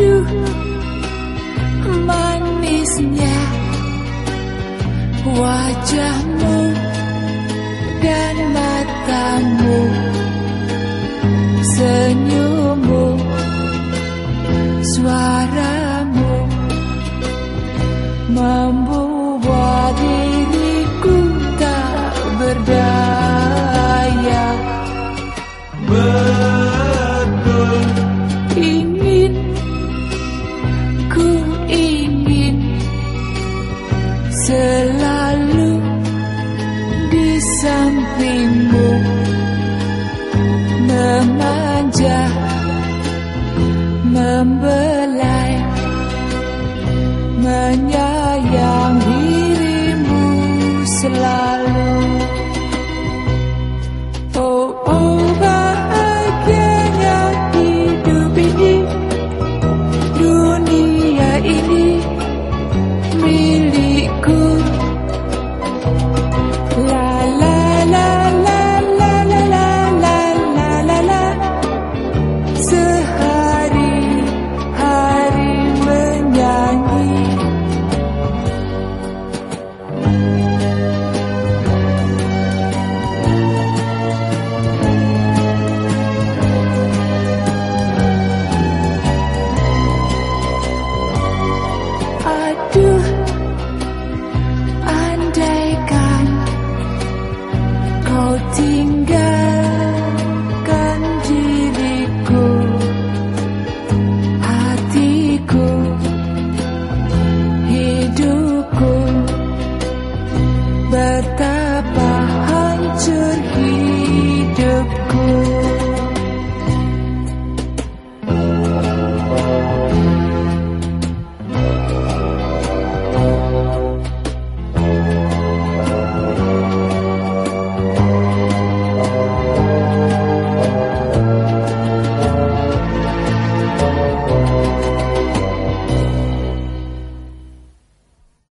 Aduh manisnya wajahmu dan matamu senyummu suaramu membuat diriku tak berdaya. Betul selalu di sampingmu. Memanja membelai menyayang dirimu selalu.